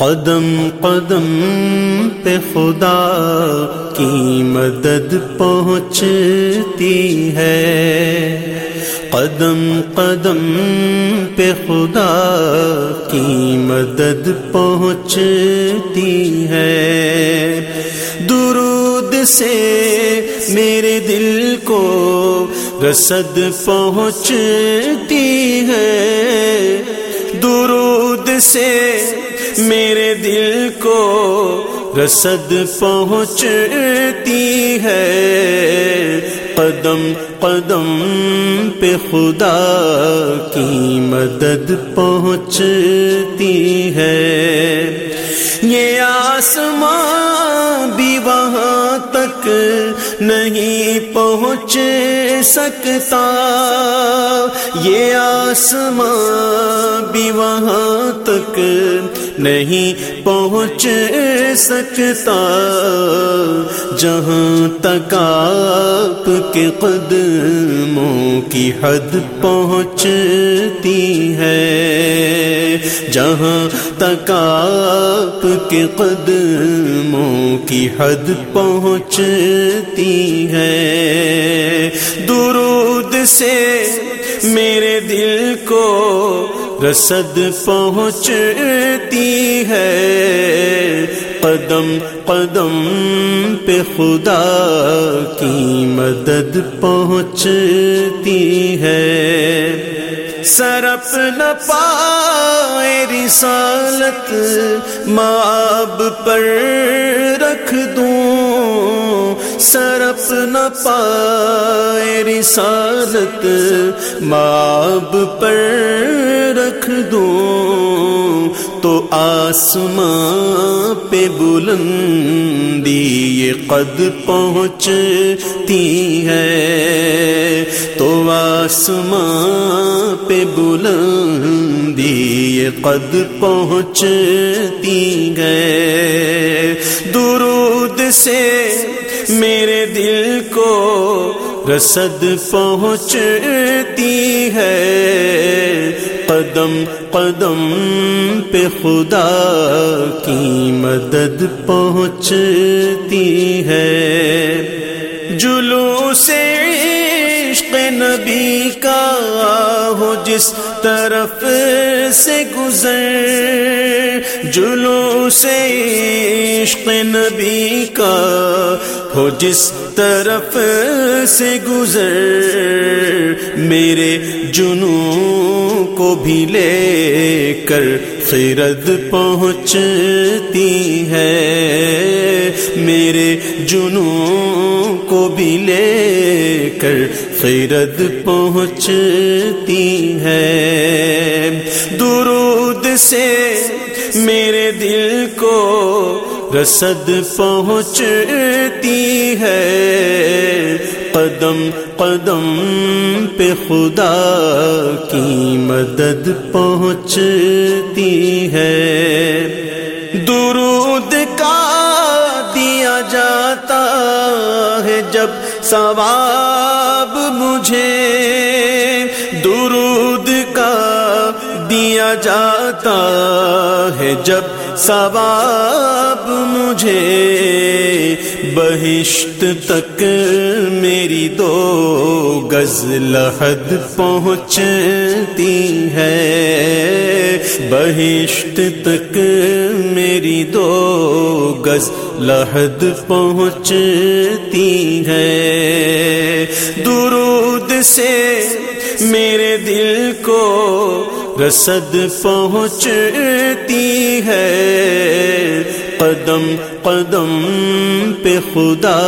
قدم قدم پہ خدا کی مدد پہنچتی ہے۔ قدم قدم پہ خدا کی مدد پہنچتی ہے۔ درود سے میرے دل کو رسد پہنچتی ہے۔ درود سے میرے دل کو رسد پہنچتی ہے۔ قدم قدم پہ خدا کی مدد پہنچتی ہے۔ یہ آسمان بھی وہاں تک نہیں پہنچ سکتا۔ یہ آسمان بھی وہاں تک نہیں پہنچ سکتا۔ جہاں تک آپ کے قدموں کی حد پہنچتی ہے۔ جہاں تک آپ کے قدموں کی حد پہنچتی ہے۔ درود سے میرے دل کو رسد پہنچتی ہے۔ قدم قدم پہ خدا کی مدد پہنچتی ہے۔ سرپ نہ پائے رسالت ماب پر رکھ دوں۔ سرپ نہ پائے رسالت ماب پر رکھ دوں۔ تو آسماں پہ بلندی یہ قد پہنچتی ہے۔ تو آسماں پہ بلندی یہ قد پہنچتی ہے۔ درود سے میرے دل کو رسد پہنچتی ہے۔ قدم قدم پہ خدا کی مدد پہنچتی ہے۔ جلو سے عشق نبی کا ہو جس طرف سے گزر جلو سے عشق نبی کا ہو جس طرف سے گزر میرے جنوں کو بھی لے کر خیرد پہنچتی ہے میرے جنوں کو بھی لے کر خیرد پہنچتی ہے۔ درود سے میرے دل کو رسد پہنچتی ہے۔ قدم قدم پہ خدا کی مدد پہنچتی ہے۔ درود کا دیا جاتا ہے جب ثواب مجھے درود کا دیا جاتا ہے جب ثواب مجھے بہشت تک میری دو گز لحد پہنچتی ہے۔ بہشت تک میری دو گز لحد پہنچتی ہے۔ درود سے میرے دل کو رسد پہنچتی ہے۔ قدم قدم پہ خدا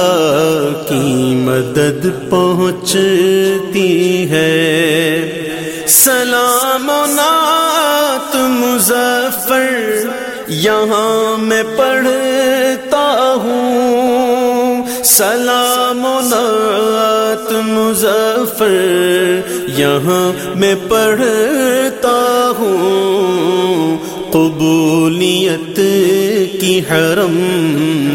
کی مدد پہنچتی ہے۔ سلام و نعت مظفر، یہاں میں پڑھتا ہوں۔ سلام و نعت مظفر، یہاں میں پڑھتا ہوں۔ قبولیت کی حرم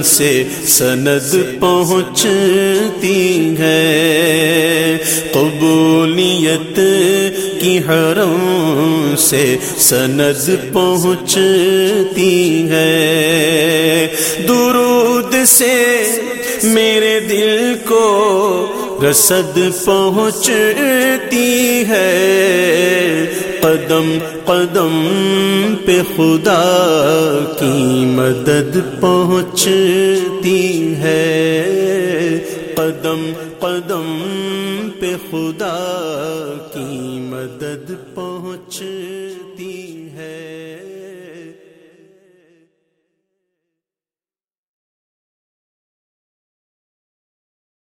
سے سند پہنچتی ہے۔ قبولیت کی حرم سے سند پہنچتی ہے۔ درود سے میرے دل کو رسد پہنچتی ہے۔ قدم قدم پہ خدا کی مدد پہنچتی ہے۔ قدم قدم پہ خدا کی مدد پہنچتی